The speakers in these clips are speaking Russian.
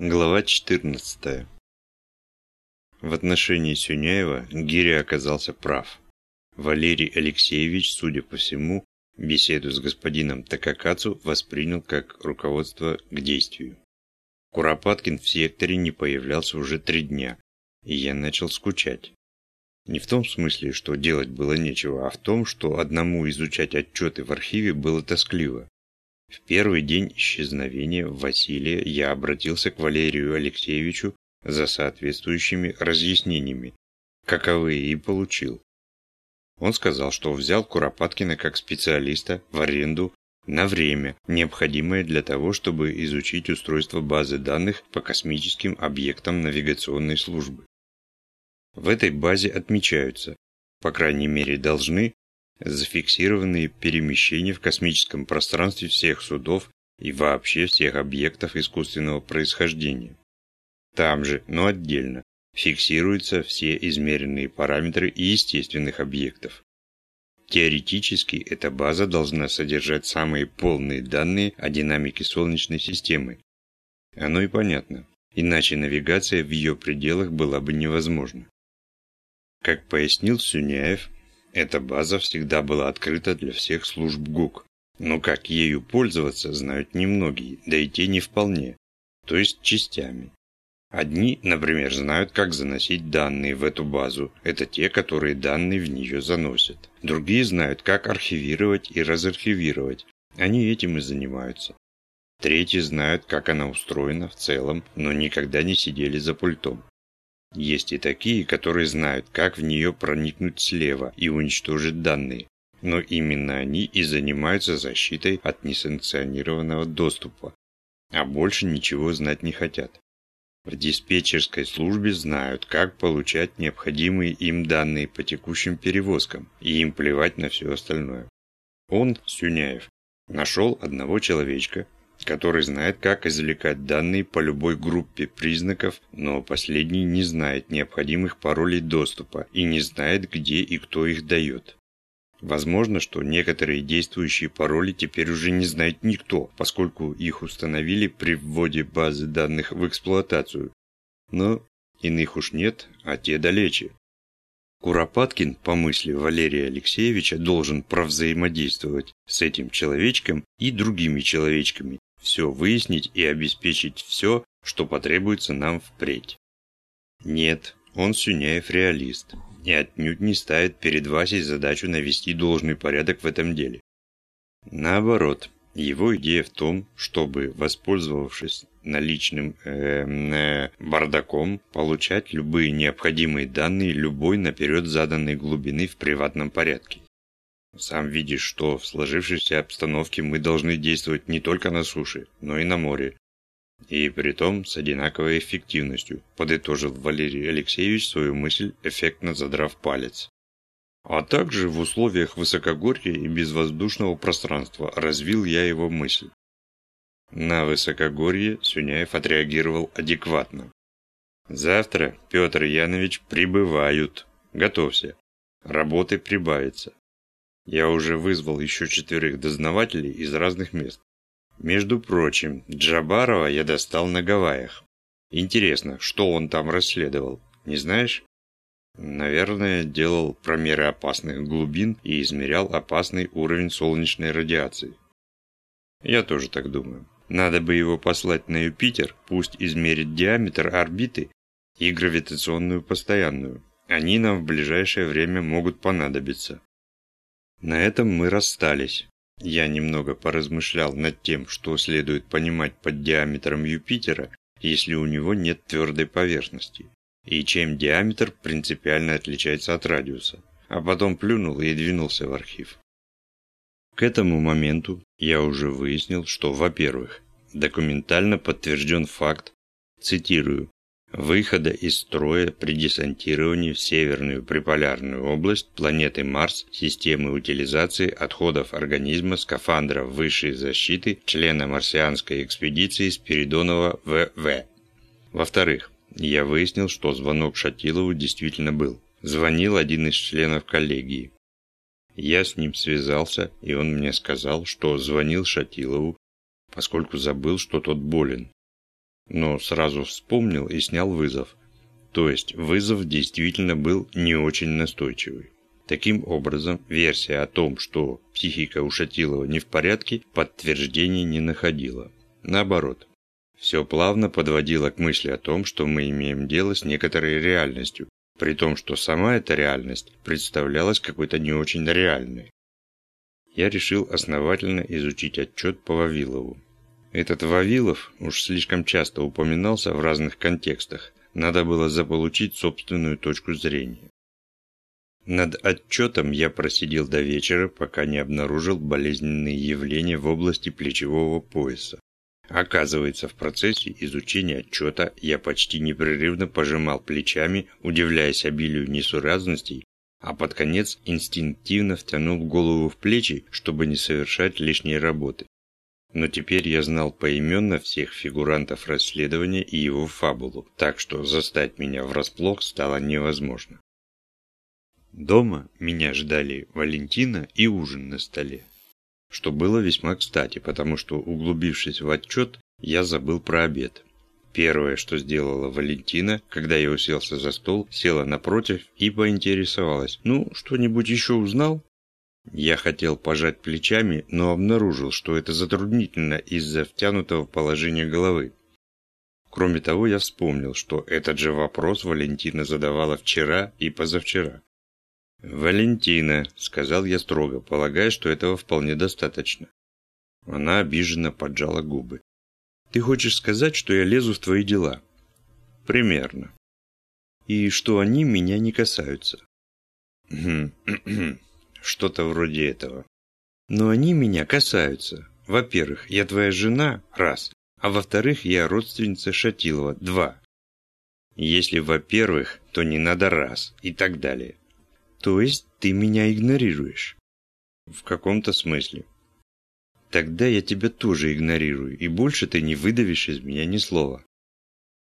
Глава 14. В отношении Сюняева Гиря оказался прав. Валерий Алексеевич, судя по всему, беседу с господином Такакацу воспринял как руководство к действию. Куропаткин в секторе не появлялся уже три дня, и я начал скучать. Не в том смысле, что делать было нечего, а в том, что одному изучать отчеты в архиве было тоскливо. В первый день исчезновения Василия я обратился к Валерию Алексеевичу за соответствующими разъяснениями, каковые и получил. Он сказал, что взял Куропаткина как специалиста в аренду на время, необходимое для того, чтобы изучить устройство базы данных по космическим объектам навигационной службы. В этой базе отмечаются, по крайней мере должны, зафиксированные перемещения в космическом пространстве всех судов и вообще всех объектов искусственного происхождения. Там же, но отдельно, фиксируются все измеренные параметры естественных объектов. Теоретически эта база должна содержать самые полные данные о динамике Солнечной системы. Оно и понятно, иначе навигация в ее пределах была бы невозможна. Как пояснил Сюняев, эта база всегда была открыта для всех служб ГУК. Но как ею пользоваться, знают немногие, да и те не вполне, то есть частями. Одни, например, знают, как заносить данные в эту базу. Это те, которые данные в нее заносят. Другие знают, как архивировать и разархивировать. Они этим и занимаются. Третьи знают, как она устроена в целом, но никогда не сидели за пультом. Есть и такие, которые знают, как в нее проникнуть слева и уничтожить данные. Но именно они и занимаются защитой от несанкционированного доступа. А больше ничего знать не хотят. В диспетчерской службе знают, как получать необходимые им данные по текущим перевозкам, и им плевать на все остальное. Он, Сюняев, нашел одного человечка, который знает, как извлекать данные по любой группе признаков, но последний не знает необходимых паролей доступа и не знает, где и кто их дает. Возможно, что некоторые действующие пароли теперь уже не знает никто, поскольку их установили при вводе базы данных в эксплуатацию. Но иных уж нет, а те далече. Куропаткин, по мысли Валерия Алексеевича, должен провзаимодействовать с этим человечком и другими человечками, все выяснить и обеспечить все, что потребуется нам впредь. Нет, он Сюняев реалист и отнюдь не ставит перед Васей задачу навести должный порядок в этом деле. Наоборот, его идея в том, чтобы, воспользовавшись наличным э, э, бардаком, получать любые необходимые данные любой наперед заданной глубины в приватном порядке. Сам видишь, что в сложившейся обстановке мы должны действовать не только на суше, но и на море. И при том с одинаковой эффективностью, подытожил Валерий Алексеевич свою мысль, эффектно задрав палец. А также в условиях высокогорья и безвоздушного пространства развил я его мысль. На высокогорье Сюняев отреагировал адекватно. Завтра, Петр Янович, прибывают. Готовься. Работы прибавится. Я уже вызвал еще четверых дознавателей из разных мест. Между прочим, Джабарова я достал на Гавайях. Интересно, что он там расследовал, не знаешь? Наверное, делал промеры опасных глубин и измерял опасный уровень солнечной радиации. Я тоже так думаю. Надо бы его послать на Юпитер, пусть измерит диаметр орбиты и гравитационную постоянную. Они нам в ближайшее время могут понадобиться. На этом мы расстались. Я немного поразмышлял над тем, что следует понимать под диаметром Юпитера, если у него нет твердой поверхности, и чем диаметр принципиально отличается от радиуса. А потом плюнул и двинулся в архив. К этому моменту я уже выяснил, что, во-первых, документально подтвержден факт, цитирую, выхода из строя при десантировании в северную приполярную область планеты Марс системы утилизации отходов организма скафандра высшей защиты члена марсианской экспедиции Спиридонова ВВ. Во-вторых, я выяснил, что звонок Шатилову действительно был. Звонил один из членов коллегии. Я с ним связался, и он мне сказал, что звонил Шатилову, поскольку забыл, что тот болен. Но сразу вспомнил и снял вызов. То есть вызов действительно был не очень настойчивый. Таким образом, версия о том, что психика у Шатилова не в порядке, подтверждения не находила. Наоборот, все плавно подводило к мысли о том, что мы имеем дело с некоторой реальностью, при том, что сама эта реальность представлялась какой-то не очень реальной. Я решил основательно изучить отчет по Вавилову. Этот Вавилов уж слишком часто упоминался в разных контекстах, надо было заполучить собственную точку зрения. Над отчетом я просидел до вечера, пока не обнаружил болезненные явления в области плечевого пояса. Оказывается, в процессе изучения отчета я почти непрерывно пожимал плечами, удивляясь обилию несуразностей, а под конец инстинктивно втянул голову в плечи, чтобы не совершать лишней работы. Но теперь я знал поименно всех фигурантов расследования и его фабулу, так что застать меня врасплох стало невозможно. Дома меня ждали Валентина и ужин на столе. Что было весьма кстати, потому что, углубившись в отчет, я забыл про обед. Первое, что сделала Валентина, когда я уселся за стол, села напротив и поинтересовалась. «Ну, что-нибудь еще узнал?» Я хотел пожать плечами, но обнаружил, что это затруднительно из-за втянутого положения головы. Кроме того, я вспомнил, что этот же вопрос Валентина задавала вчера и позавчера. «Валентина», — сказал я строго, полагая, что этого вполне достаточно. Она обиженно поджала губы. «Ты хочешь сказать, что я лезу в твои дела?» «Примерно». «И что они меня не касаются?» «Что-то вроде этого». «Но они меня касаются. Во-первых, я твоя жена, раз, а во-вторых, я родственница Шатилова, два. Если во-первых, то не надо раз, и так далее. То есть ты меня игнорируешь? В каком-то смысле. Тогда я тебя тоже игнорирую, и больше ты не выдавишь из меня ни слова.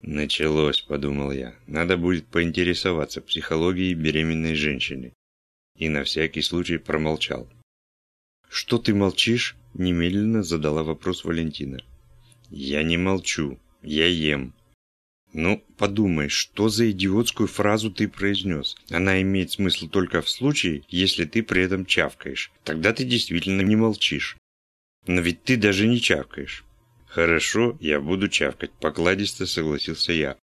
Началось, подумал я. Надо будет поинтересоваться психологией беременной женщины. И на всякий случай промолчал. Что ты молчишь? Немедленно задала вопрос Валентина. Я не молчу. Я ем. Ну, подумай, что за идиотскую фразу ты произнес? Она имеет смысл только в случае, если ты при этом чавкаешь. Тогда ты действительно не молчишь. Но ведь ты даже не чавкаешь. Хорошо, я буду чавкать, покладисто согласился я.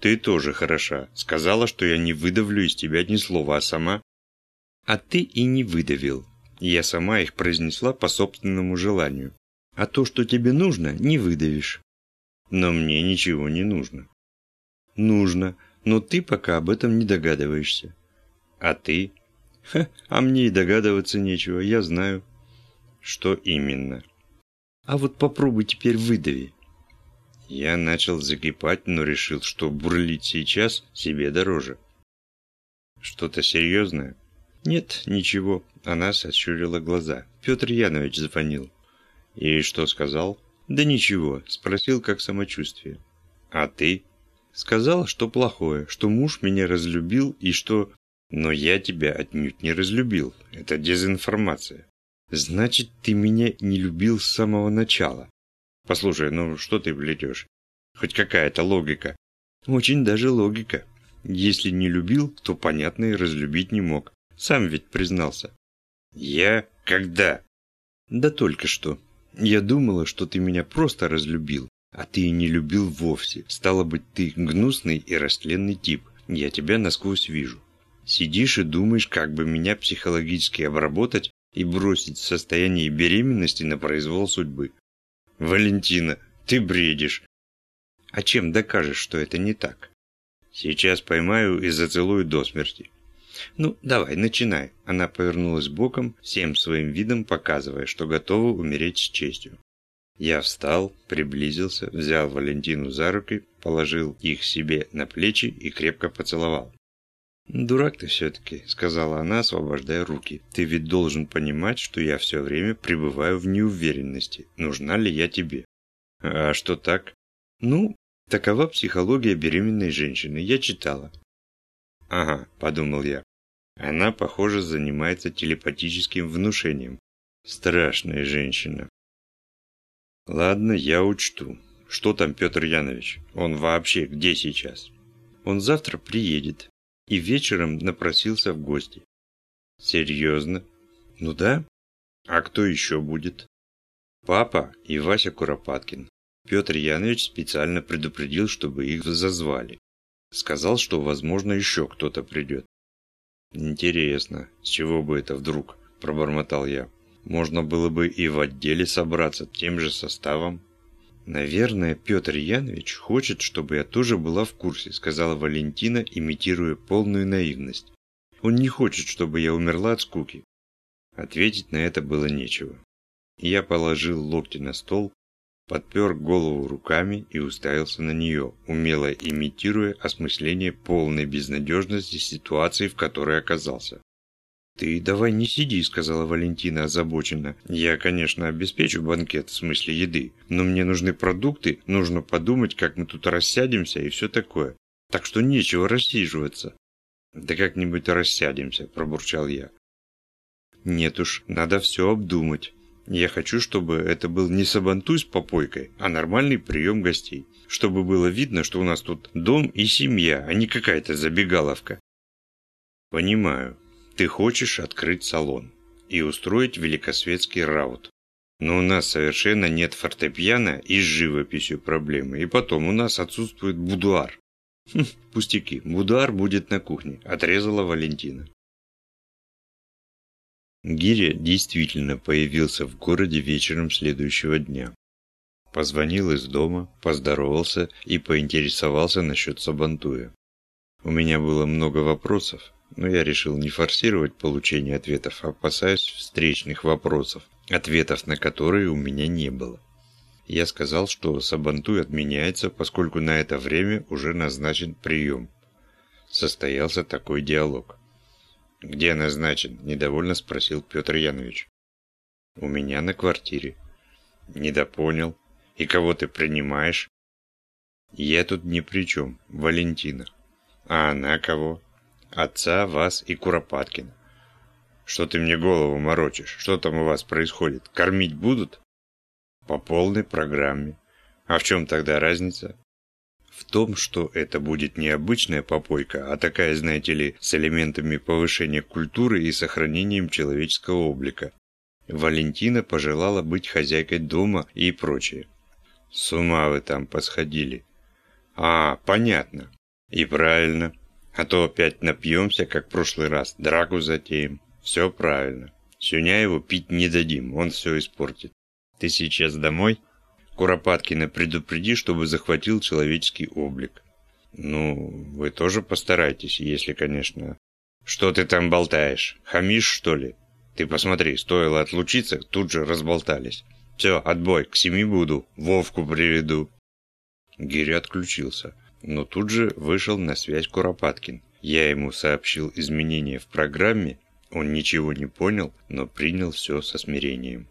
Ты тоже хороша. Сказала, что я не выдавлю из тебя ни слова, а сама... А ты и не выдавил. Я сама их произнесла по собственному желанию. А то, что тебе нужно, не выдавишь. Но мне ничего не нужно. Нужно, но ты пока об этом не догадываешься. А ты? Ха, а мне и догадываться нечего, я знаю. Что именно? А вот попробуй теперь выдави. Я начал закипать, но решил, что бурлить сейчас себе дороже. Что-то серьезное? Нет, ничего. Она сощурила глаза. Петр Янович звонил. И что сказал? Да ничего, спросил, как самочувствие. А ты? Сказал, что плохое, что муж меня разлюбил и что... Но я тебя отнюдь не разлюбил. Это дезинформация. Значит, ты меня не любил с самого начала. Послушай, ну что ты плетешь? Хоть какая-то логика. Очень даже логика. Если не любил, то, понятно, и разлюбить не мог. Сам ведь признался. Я? Когда? Да только что. Я думала, что ты меня просто разлюбил, а ты и не любил вовсе. Стало быть, ты гнусный и растленный тип. Я тебя насквозь вижу. Сидишь и думаешь, как бы меня психологически обработать и бросить в состояние беременности на произвол судьбы. Валентина, ты бредишь. А чем докажешь, что это не так? Сейчас поймаю и зацелую до смерти. Ну, давай, начинай. Она повернулась боком, всем своим видом показывая, что готова умереть с честью. Я встал, приблизился, взял Валентину за руки, положил их себе на плечи и крепко поцеловал. «Дурак ты все-таки», — сказала она, освобождая руки. «Ты ведь должен понимать, что я все время пребываю в неуверенности, нужна ли я тебе». «А что так?» «Ну, такова психология беременной женщины, я читала». «Ага», — подумал я. «Она, похоже, занимается телепатическим внушением. Страшная женщина. Ладно, я учту. Что там Петр Янович? Он вообще где сейчас? Он завтра приедет. И вечером напросился в гости. Серьезно? Ну да. А кто еще будет? Папа и Вася Куропаткин. Петр Янович специально предупредил, чтобы их зазвали. Сказал, что, возможно, еще кто-то придет. Интересно, с чего бы это вдруг, пробормотал я. Можно было бы и в отделе собраться тем же составом. «Наверное, Петр Янович хочет, чтобы я тоже была в курсе», сказала Валентина, имитируя полную наивность. «Он не хочет, чтобы я умерла от скуки». Ответить на это было нечего. Я положил локти на стол, подпер голову руками и уставился на нее, умело имитируя осмысление полной безнадежности ситуации, в которой оказался. «Ты давай не сиди», — сказала Валентина озабоченно. «Я, конечно, обеспечу банкет в смысле еды, но мне нужны продукты, нужно подумать, как мы тут рассядемся и все такое. Так что нечего рассиживаться». «Да как-нибудь рассядемся», — пробурчал я. «Нет уж, надо все обдумать. Я хочу, чтобы это был не сабантуй с попойкой, а нормальный прием гостей. Чтобы было видно, что у нас тут дом и семья, а не какая-то забегаловка». «Понимаю», ты хочешь открыть салон и устроить великосветский раут. Но у нас совершенно нет фортепиано и с живописью проблемы. И потом у нас отсутствует будуар. Хм, пустяки, будуар будет на кухне, отрезала Валентина. Гиря действительно появился в городе вечером следующего дня. Позвонил из дома, поздоровался и поинтересовался насчет Сабантуя. У меня было много вопросов, но я решил не форсировать получение ответов, опасаясь встречных вопросов, ответов на которые у меня не было. Я сказал, что Сабантуй отменяется, поскольку на это время уже назначен прием. Состоялся такой диалог. «Где назначен?» – недовольно спросил Петр Янович. «У меня на квартире». «Недопонял. И кого ты принимаешь?» «Я тут ни при чем. Валентина». «А она кого?» Отца, вас и Куропаткина. Что ты мне голову морочишь? Что там у вас происходит? Кормить будут? По полной программе. А в чем тогда разница? В том, что это будет не обычная попойка, а такая, знаете ли, с элементами повышения культуры и сохранением человеческого облика. Валентина пожелала быть хозяйкой дома и прочее. С ума вы там посходили. А, понятно. И правильно. А то опять напьемся, как в прошлый раз, драку затеем. Все правильно. Сюняеву пить не дадим, он все испортит. Ты сейчас домой? Куропаткина предупреди, чтобы захватил человеческий облик. Ну, вы тоже постарайтесь, если, конечно... Что ты там болтаешь? Хамишь, что ли? Ты посмотри, стоило отлучиться, тут же разболтались. Все, отбой, к семи буду, Вовку приведу. Гиря отключился. Но тут же вышел на связь Куропаткин. Я ему сообщил изменения в программе, он ничего не понял, но принял все со смирением.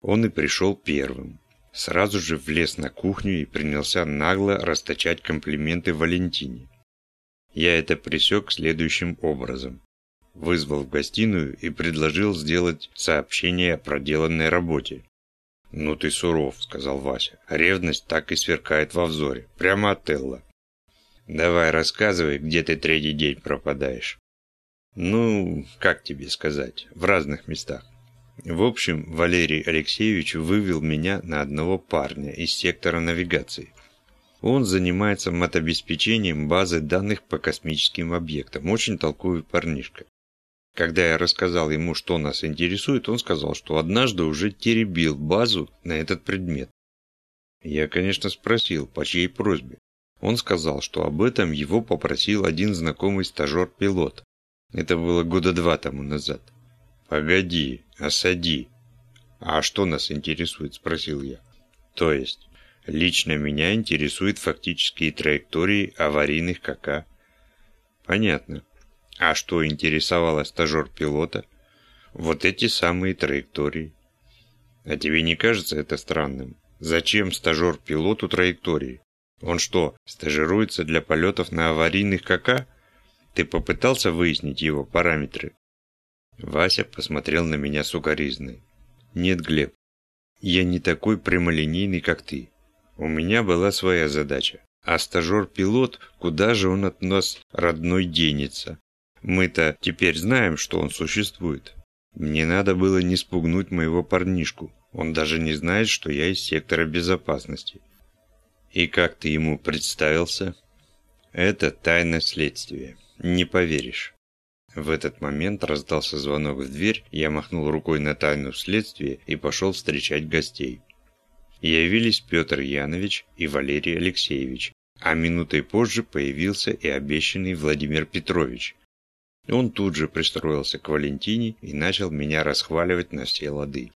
Он и пришел первым. Сразу же влез на кухню и принялся нагло расточать комплименты Валентине. Я это пресек следующим образом. Вызвал в гостиную и предложил сделать сообщение о проделанной работе. «Ну ты суров», — сказал Вася. «Ревность так и сверкает во взоре. Прямо от Элла». «Давай рассказывай, где ты третий день пропадаешь». «Ну, как тебе сказать, в разных местах». В общем, Валерий Алексеевич вывел меня на одного парня из сектора навигации. Он занимается матобеспечением базы данных по космическим объектам. Очень толковый парнишка. Когда я рассказал ему, что нас интересует, он сказал, что однажды уже теребил базу на этот предмет. Я, конечно, спросил, по чьей просьбе. Он сказал, что об этом его попросил один знакомый стажер-пилот. Это было года два тому назад. «Погоди, осади». «А что нас интересует?» – спросил я. «То есть, лично меня интересуют фактические траектории аварийных КК». «Понятно. А что интересовало стажер-пилота? Вот эти самые траектории. А тебе не кажется это странным? Зачем стажер-пилоту траектории? Он что, стажируется для полетов на аварийных КК? Ты попытался выяснить его параметры? Вася посмотрел на меня сукоризной. Нет, Глеб, я не такой прямолинейный, как ты. У меня была своя задача. А стажер-пилот, куда же он от нас, родной, денется? Мы-то теперь знаем, что он существует. Мне надо было не спугнуть моего парнишку. Он даже не знает, что я из сектора безопасности. И как ты ему представился? Это тайна следствия. Не поверишь. В этот момент раздался звонок в дверь, я махнул рукой на тайну следствия и пошел встречать гостей. Явились Петр Янович и Валерий Алексеевич, а минутой позже появился и обещанный Владимир Петрович. Он тут же пристроился к Валентине и начал меня расхваливать на все лады.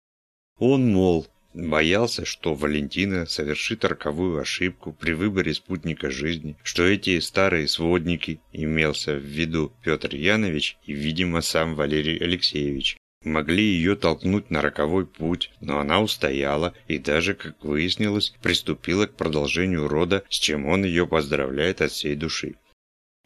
Он, мол, боялся, что Валентина совершит роковую ошибку при выборе спутника жизни, что эти старые сводники, имелся в виду Петр Янович и, видимо, сам Валерий Алексеевич, могли ее толкнуть на роковой путь, но она устояла и даже, как выяснилось, приступила к продолжению рода, с чем он ее поздравляет от всей души.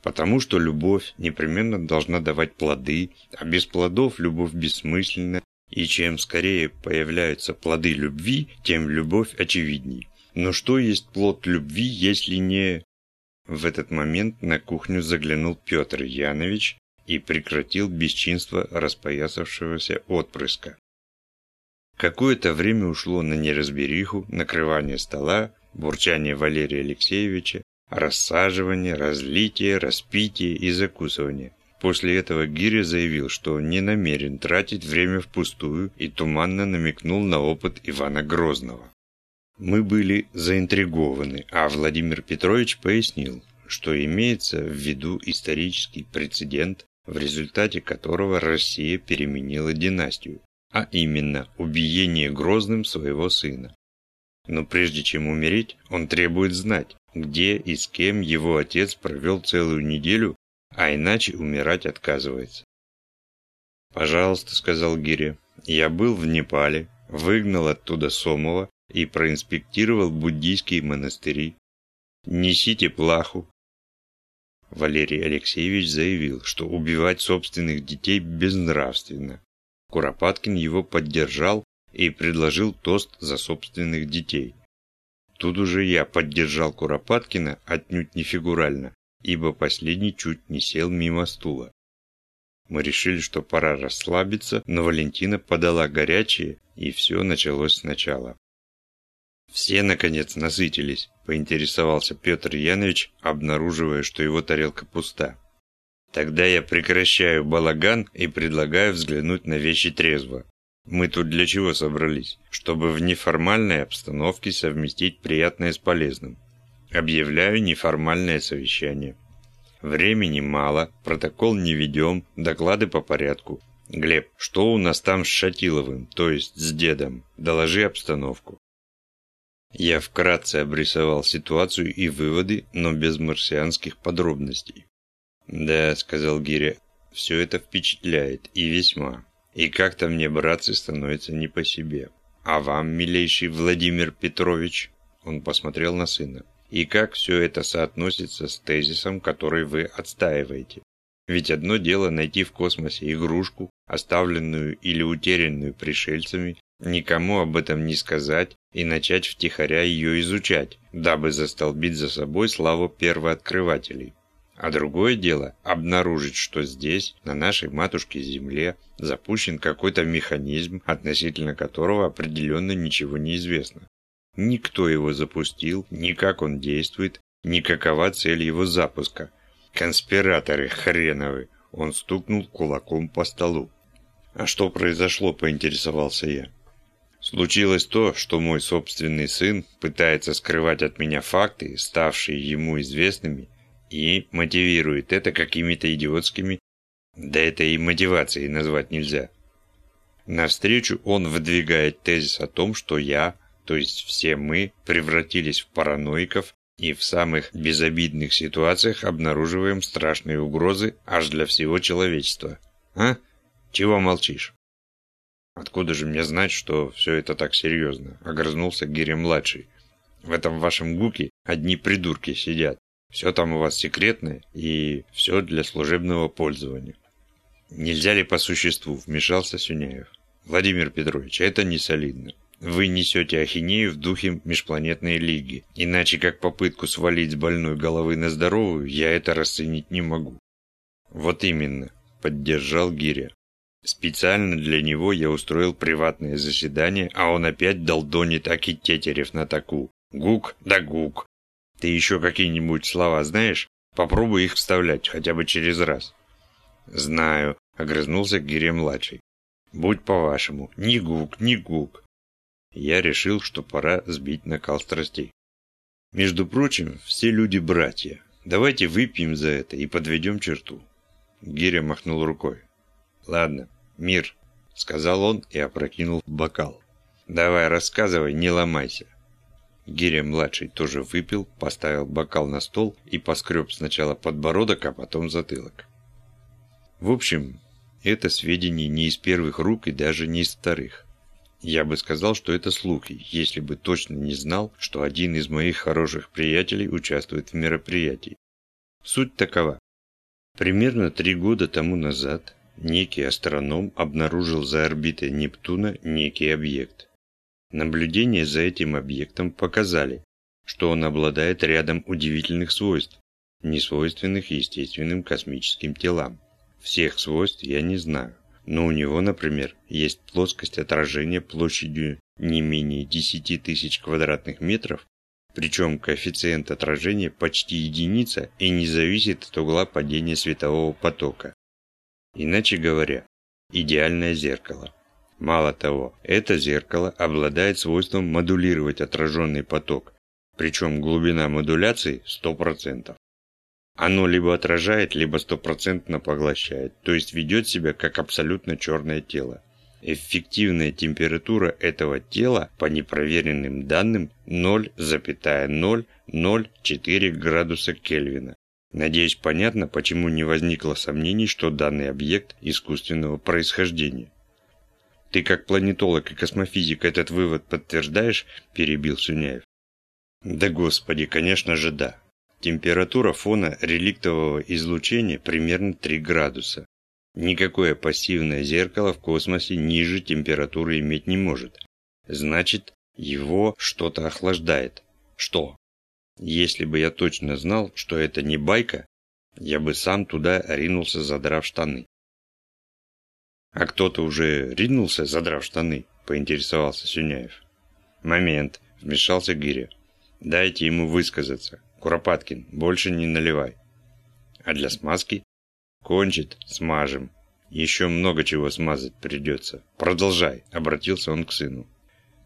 Потому что любовь непременно должна давать плоды, а без плодов любовь бессмысленна, и чем скорее появляются плоды любви, тем любовь очевидней. Но что есть плод любви, если не... В этот момент на кухню заглянул Петр Янович и прекратил бесчинство распоясавшегося отпрыска. Какое-то время ушло на неразбериху, накрывание стола, бурчание Валерия Алексеевича, рассаживание, разлитие, распитие и закусывание. После этого Гиря заявил, что не намерен тратить время впустую и туманно намекнул на опыт Ивана Грозного. Мы были заинтригованы, а Владимир Петрович пояснил, что имеется в виду исторический прецедент, в результате которого Россия переменила династию, а именно убиение Грозным своего сына. Но прежде чем умереть, он требует знать, где и с кем его отец провел целую неделю а иначе умирать отказывается. «Пожалуйста», — сказал Гири, — «я был в Непале, выгнал оттуда Сомова и проинспектировал буддийские монастыри. Несите плаху». Валерий Алексеевич заявил, что убивать собственных детей безнравственно. Куропаткин его поддержал и предложил тост за собственных детей. Тут уже я поддержал Куропаткина отнюдь не фигурально, ибо последний чуть не сел мимо стула. Мы решили, что пора расслабиться, но Валентина подала горячее, и все началось сначала. Все, наконец, насытились, поинтересовался Петр Янович, обнаруживая, что его тарелка пуста. Тогда я прекращаю балаган и предлагаю взглянуть на вещи трезво. Мы тут для чего собрались? Чтобы в неформальной обстановке совместить приятное с полезным. Объявляю неформальное совещание. Времени мало, протокол не ведем, доклады по порядку. Глеб, что у нас там с Шатиловым, то есть с дедом? Доложи обстановку. Я вкратце обрисовал ситуацию и выводы, но без марсианских подробностей. «Да», — сказал Гиря, — «все это впечатляет, и весьма. И как-то мне, братцы, становится не по себе. А вам, милейший Владимир Петрович?» Он посмотрел на сына и как все это соотносится с тезисом, который вы отстаиваете. Ведь одно дело найти в космосе игрушку, оставленную или утерянную пришельцами, никому об этом не сказать и начать втихаря ее изучать, дабы застолбить за собой славу первооткрывателей. А другое дело – обнаружить, что здесь, на нашей матушке Земле, запущен какой-то механизм, относительно которого определенно ничего не известно. Никто его запустил, ни как он действует, ни какова цель его запуска. Конспираторы хреновы. Он стукнул кулаком по столу. А что произошло, поинтересовался я. Случилось то, что мой собственный сын пытается скрывать от меня факты, ставшие ему известными, и мотивирует это какими-то идиотскими... Да это и мотивацией назвать нельзя. Навстречу он выдвигает тезис о том, что я то есть все мы, превратились в параноиков и в самых безобидных ситуациях обнаруживаем страшные угрозы аж для всего человечества. А? Чего молчишь? Откуда же мне знать, что все это так серьезно? Огрызнулся Гиря-младший. В этом вашем гуке одни придурки сидят. Все там у вас секретное и все для служебного пользования. Нельзя ли по существу, вмешался Сюняев. Владимир Петрович, это не солидно. Вы несете ахинею в духе межпланетной лиги. Иначе как попытку свалить с больной головы на здоровую, я это расценить не могу. Вот именно, поддержал Гиря. Специально для него я устроил приватное заседание, а он опять долдонит Аки Тетерев на таку. Гук да гук. Ты еще какие-нибудь слова знаешь? Попробуй их вставлять хотя бы через раз. Знаю, огрызнулся Гиря-младший. Будь по-вашему, ни гук, ни гук я решил, что пора сбить накал страстей. Между прочим, все люди братья. Давайте выпьем за это и подведем черту. Гиря махнул рукой. Ладно, мир, сказал он и опрокинул бокал. Давай рассказывай, не ломайся. Гиря-младший тоже выпил, поставил бокал на стол и поскреб сначала подбородок, а потом затылок. В общем, это сведения не из первых рук и даже не из вторых. Я бы сказал, что это слухи, если бы точно не знал, что один из моих хороших приятелей участвует в мероприятии. Суть такова. Примерно три года тому назад некий астроном обнаружил за орбитой Нептуна некий объект. Наблюдения за этим объектом показали, что он обладает рядом удивительных свойств, несвойственных естественным космическим телам. Всех свойств я не знаю. Но у него, например, есть плоскость отражения площадью не менее 10 тысяч квадратных метров, причем коэффициент отражения почти единица и не зависит от угла падения светового потока. Иначе говоря, идеальное зеркало. Мало того, это зеркало обладает свойством модулировать отраженный поток, причем глубина модуляции 100%. Оно либо отражает, либо стопроцентно поглощает, то есть ведет себя как абсолютно черное тело. Эффективная температура этого тела по непроверенным данным 0,004 градуса Кельвина. Надеюсь, понятно, почему не возникло сомнений, что данный объект искусственного происхождения. «Ты как планетолог и космофизик этот вывод подтверждаешь?» – перебил Суняев. «Да господи, конечно же да. Температура фона реликтового излучения примерно 3 градуса. Никакое пассивное зеркало в космосе ниже температуры иметь не может. Значит, его что-то охлаждает. Что? Если бы я точно знал, что это не байка, я бы сам туда ринулся, задрав штаны. А кто-то уже ринулся, задрав штаны, поинтересовался Сюняев. Момент, вмешался Гиря. Дайте ему высказаться. Куропаткин, больше не наливай. А для смазки? Кончит, смажем. Еще много чего смазать придется. Продолжай, обратился он к сыну.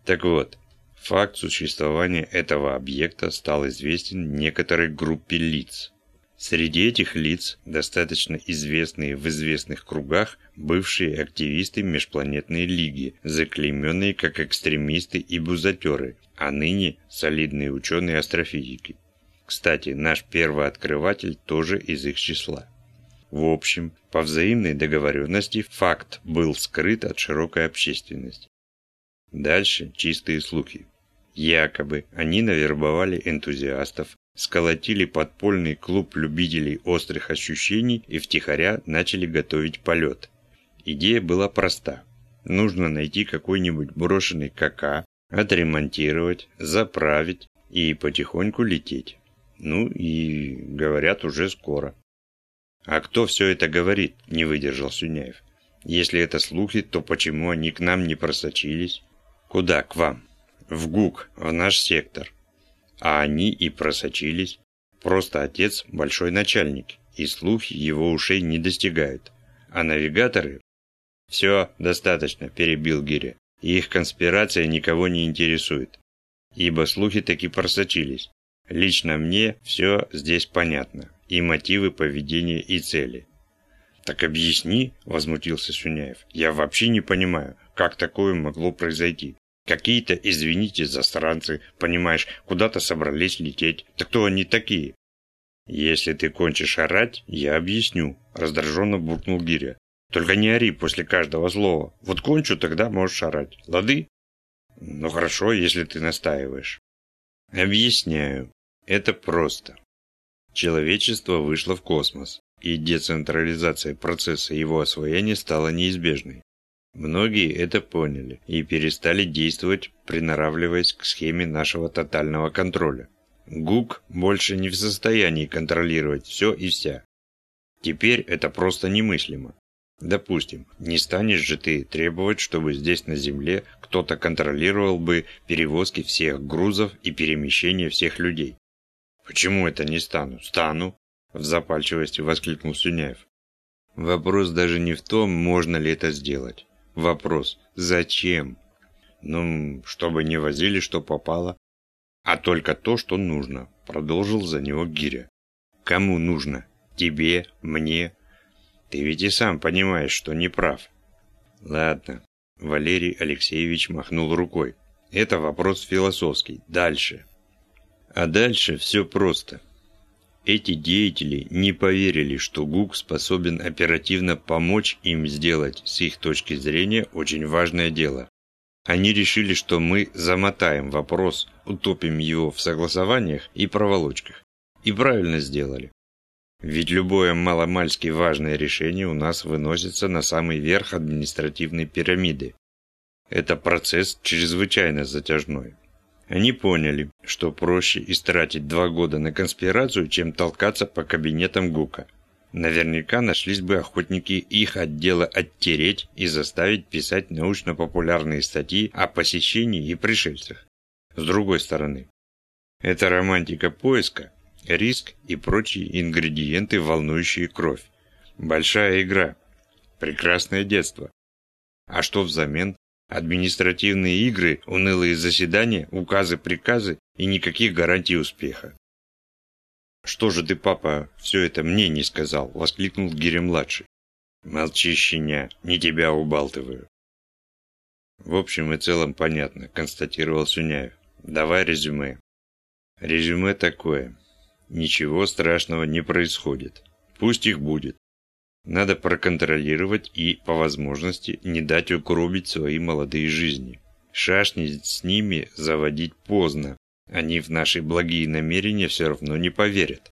Так вот, факт существования этого объекта стал известен некоторой группе лиц. Среди этих лиц достаточно известные в известных кругах бывшие активисты Межпланетной Лиги, заклейменные как экстремисты и бузатеры, а ныне солидные ученые-астрофизики. Кстати, наш первооткрыватель тоже из их числа. В общем, по взаимной договоренности факт был скрыт от широкой общественности. Дальше чистые слухи. Якобы они навербовали энтузиастов, сколотили подпольный клуб любителей острых ощущений и втихаря начали готовить полет. Идея была проста. Нужно найти какой-нибудь брошенный КК, отремонтировать, заправить и потихоньку лететь. Ну и говорят уже скоро. А кто все это говорит, не выдержал Сюняев. Если это слухи, то почему они к нам не просочились? Куда к вам? В ГУК, в наш сектор. А они и просочились. Просто отец большой начальник, и слухи его ушей не достигают. А навигаторы... Все, достаточно, перебил Гиря. Их конспирация никого не интересует. Ибо слухи таки просочились. Лично мне все здесь понятно. И мотивы поведения, и цели. «Так объясни», – возмутился Сюняев. «Я вообще не понимаю, как такое могло произойти. Какие-то, извините, застранцы, понимаешь, куда-то собрались лететь. Так кто они такие?» «Если ты кончишь орать, я объясню», – раздраженно буркнул Гиря. «Только не ори после каждого слова. Вот кончу, тогда можешь орать. Лады?» «Ну хорошо, если ты настаиваешь». «Объясняю. Это просто. Человечество вышло в космос, и децентрализация процесса его освоения стала неизбежной. Многие это поняли и перестали действовать, приноравливаясь к схеме нашего тотального контроля. ГУК больше не в состоянии контролировать все и вся. Теперь это просто немыслимо. Допустим, не станешь же ты требовать, чтобы здесь на Земле кто-то контролировал бы перевозки всех грузов и перемещение всех людей. Почему это не стану? Стану, в запальчивости воскликнул Сюняев. Вопрос даже не в том, можно ли это сделать. Вопрос, зачем? Ну, чтобы не возили, что попало. А только то, что нужно, продолжил за него Гиря. Кому нужно? Тебе? Мне? Ты ведь и сам понимаешь, что не прав. Ладно. Валерий Алексеевич махнул рукой. Это вопрос философский. Дальше. А дальше все просто. Эти деятели не поверили, что ГУК способен оперативно помочь им сделать, с их точки зрения, очень важное дело. Они решили, что мы замотаем вопрос, утопим его в согласованиях и проволочках. И правильно сделали. Ведь любое маломальски важное решение у нас выносится на самый верх административной пирамиды. Это процесс чрезвычайно затяжной. Они поняли, что проще истратить два года на конспирацию, чем толкаться по кабинетам ГУКа. Наверняка нашлись бы охотники их отдела оттереть и заставить писать научно-популярные статьи о посещении и пришельцах. С другой стороны, эта романтика поиска риск и прочие ингредиенты, волнующие кровь. Большая игра. Прекрасное детство. А что взамен? Административные игры, унылые заседания, указы, приказы и никаких гарантий успеха. «Что же ты, папа, все это мне не сказал?» – воскликнул Гиря-младший. «Молчи, щеня, не тебя убалтываю». «В общем и целом понятно», – констатировал Сюняев. «Давай резюме». Резюме такое. Ничего страшного не происходит. Пусть их будет. Надо проконтролировать и, по возможности, не дать укрубить свои молодые жизни. Шашни с ними заводить поздно. Они в наши благие намерения все равно не поверят.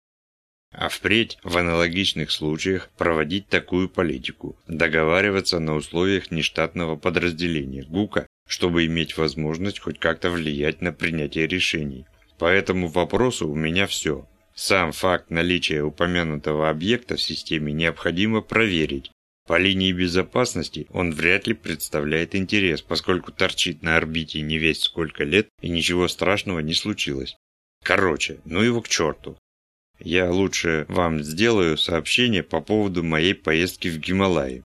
А впредь в аналогичных случаях проводить такую политику, договариваться на условиях нештатного подразделения ГУКа, чтобы иметь возможность хоть как-то влиять на принятие решений. По этому вопросу у меня все. Сам факт наличия упомянутого объекта в системе необходимо проверить. По линии безопасности он вряд ли представляет интерес, поскольку торчит на орбите не весь сколько лет и ничего страшного не случилось. Короче, ну его к черту. Я лучше вам сделаю сообщение по поводу моей поездки в Гималаи.